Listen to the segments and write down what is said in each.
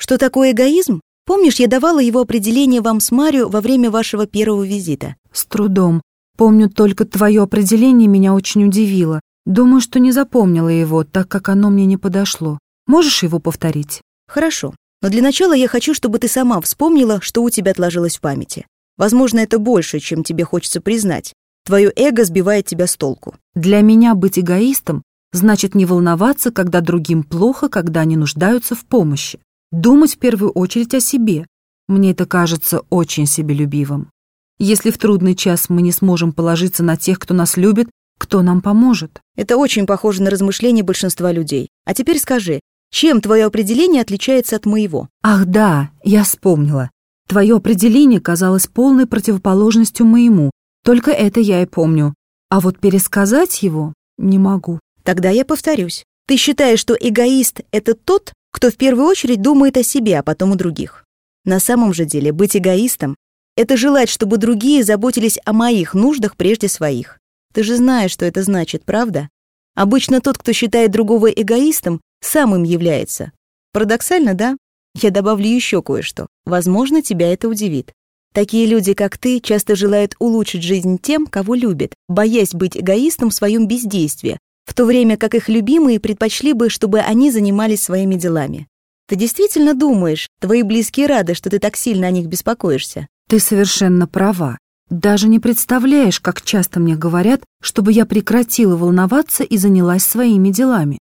Что такое эгоизм? Помнишь, я давала его определение вам с Марио во время вашего первого визита? С трудом. Помню, только твое определение меня очень удивило. Думаю, что не запомнила его, так как оно мне не подошло. Можешь его повторить? Хорошо. Но для начала я хочу, чтобы ты сама вспомнила, что у тебя отложилось в памяти. Возможно, это больше, чем тебе хочется признать. Твое эго сбивает тебя с толку. Для меня быть эгоистом значит не волноваться, когда другим плохо, когда они нуждаются в помощи. Думать в первую очередь о себе. Мне это кажется очень себелюбивым. Если в трудный час мы не сможем положиться на тех, кто нас любит, кто нам поможет? Это очень похоже на размышления большинства людей. А теперь скажи, чем твое определение отличается от моего? Ах да, я вспомнила. Твое определение казалось полной противоположностью моему, только это я и помню. А вот пересказать его не могу. Тогда я повторюсь. Ты считаешь, что эгоист — это тот, кто в первую очередь думает о себе, а потом о других. На самом же деле быть эгоистом — это желать, чтобы другие заботились о моих нуждах прежде своих. Ты же знаешь, что это значит, правда? Обычно тот, кто считает другого эгоистом, сам им является. Парадоксально, да? Я добавлю еще кое-что. Возможно, тебя это удивит. Такие люди, как ты, часто желают улучшить жизнь тем, кого любят, боясь быть эгоистом в своем бездействии, в то время как их любимые предпочли бы, чтобы они занимались своими делами. Ты действительно думаешь, твои близкие рады, что ты так сильно о них беспокоишься? Ты совершенно права. Даже не представляешь, как часто мне говорят, чтобы я прекратила волноваться и занялась своими делами.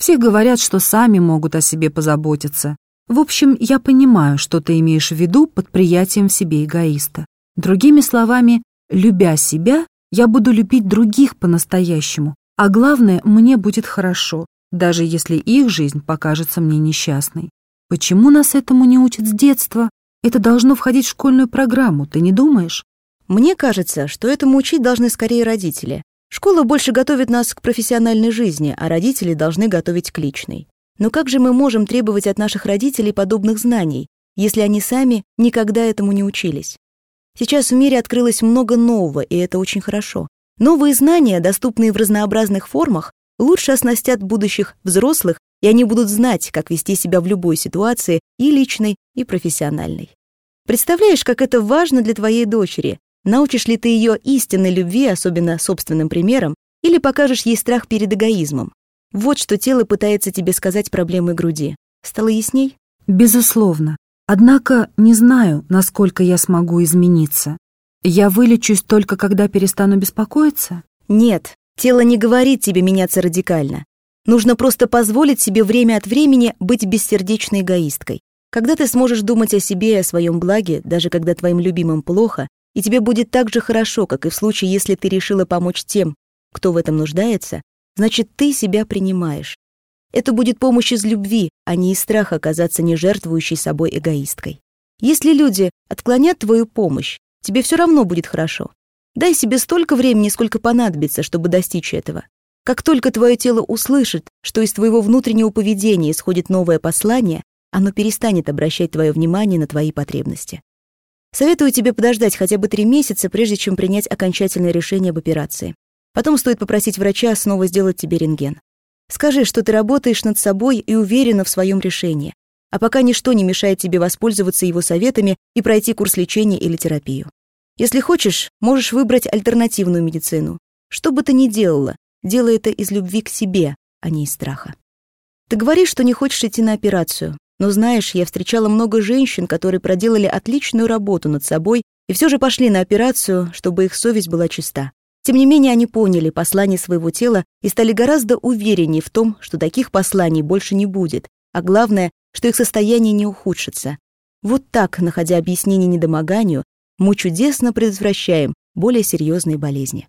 Все говорят, что сами могут о себе позаботиться. В общем, я понимаю, что ты имеешь в виду под приятием в себе эгоиста. Другими словами, любя себя, я буду любить других по-настоящему, а главное, мне будет хорошо, даже если их жизнь покажется мне несчастной. Почему нас этому не учат с детства? Это должно входить в школьную программу, ты не думаешь? Мне кажется, что этому учить должны скорее родители. Школа больше готовит нас к профессиональной жизни, а родители должны готовить к личной. Но как же мы можем требовать от наших родителей подобных знаний, если они сами никогда этому не учились? Сейчас в мире открылось много нового, и это очень хорошо. Новые знания, доступные в разнообразных формах, лучше оснастят будущих взрослых, и они будут знать, как вести себя в любой ситуации, и личной, и профессиональной. Представляешь, как это важно для твоей дочери, Научишь ли ты ее истинной любви, особенно собственным примером, или покажешь ей страх перед эгоизмом? Вот что тело пытается тебе сказать проблемой груди. Стало ясней? Безусловно. Однако не знаю, насколько я смогу измениться. Я вылечусь только когда перестану беспокоиться? Нет, тело не говорит тебе меняться радикально. Нужно просто позволить себе время от времени быть бессердечной эгоисткой. Когда ты сможешь думать о себе и о своем благе, даже когда твоим любимым плохо, и тебе будет так же хорошо, как и в случае, если ты решила помочь тем, кто в этом нуждается, значит, ты себя принимаешь. Это будет помощь из любви, а не из страха оказаться не жертвующей собой эгоисткой. Если люди отклонят твою помощь, тебе все равно будет хорошо. Дай себе столько времени, сколько понадобится, чтобы достичь этого. Как только твое тело услышит, что из твоего внутреннего поведения исходит новое послание, оно перестанет обращать твое внимание на твои потребности. Советую тебе подождать хотя бы три месяца, прежде чем принять окончательное решение об операции. Потом стоит попросить врача снова сделать тебе рентген. Скажи, что ты работаешь над собой и уверена в своем решении. А пока ничто не мешает тебе воспользоваться его советами и пройти курс лечения или терапию. Если хочешь, можешь выбрать альтернативную медицину. Что бы ты ни делала, делай это из любви к себе, а не из страха. Ты говоришь, что не хочешь идти на операцию, но знаешь, я встречала много женщин, которые проделали отличную работу над собой и все же пошли на операцию, чтобы их совесть была чиста. Тем не менее, они поняли послание своего тела и стали гораздо увереннее в том, что таких посланий больше не будет, а главное, что их состояние не ухудшится. Вот так, находя объяснение недомоганию, мы чудесно предотвращаем более серьезные болезни.